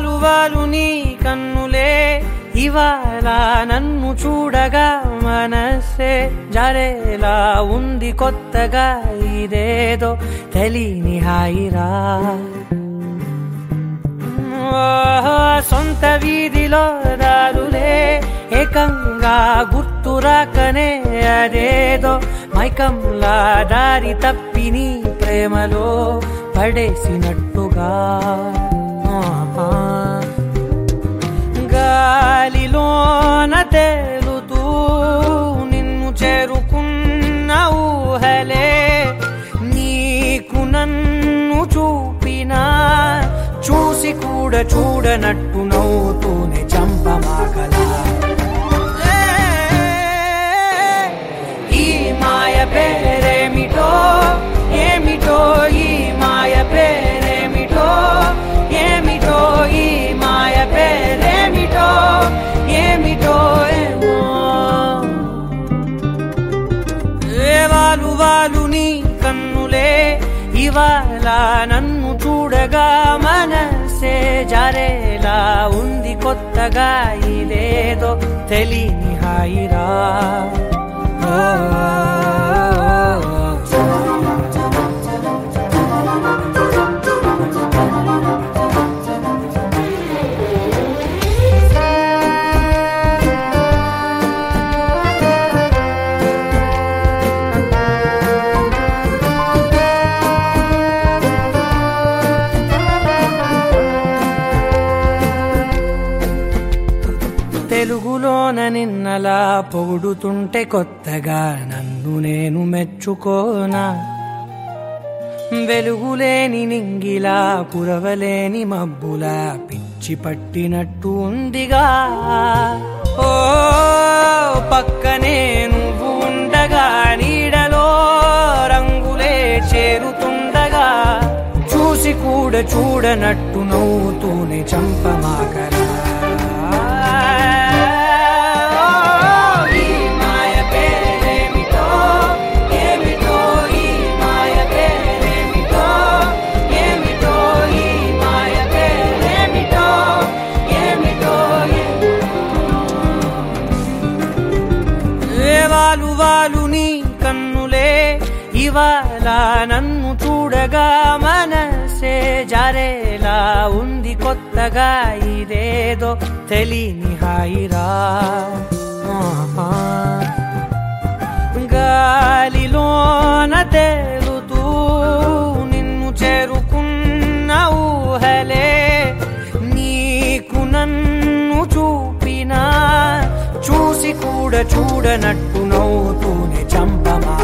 బాలు నీ కన్నులే. ఇవాళ నన్ను చూడగా మనసే. జరేలా ఉంది కొత్తగా ఇదేదో తెలియని హాయిరా. ఓహో, సొంత వీధిలో దారులే. ఏకంగా గుర్తురాకనే అదేదో మైకంలా దారి తప్పిని ప్రేమలో పడేసినట్టుగా. ఊహలే నీకు నన్ను చూపినా చూసి కూడా చూడనట్టు నవ్వుతూ ఇవాళ నన్ను చూడగా మనసే జారేలా ఉంది కొత్తగా ఇదేదో తెలియని హాయిరా. ఓ, వెలుగులోన నిన్నలా పొగుడుతుంటే కొత్తగా నన్ను నేను మెచ్చుకోనా? వెలుగులేని నింగిలా కురవలేని మబ్బులా పిచ్చి పట్టినట్టు ఉందిగా. ఓ పక్కనే నువ్వు ఉండగా నీడలో రంగులే చేరుతుండగా. చూసి కూడా చూడనట్టు నవ్వుతూనే చంపమాకర వాలు నీ కన్నులే ఇవాళ నన్ను చూడగా మనసే జారేలా ఉంది కొత్తగా ఇదేదో తెలియని హాయిరా. గాలిలోన తేలుతూ చూడ చూడనట్టు నవ్వుతూనే చంపమా?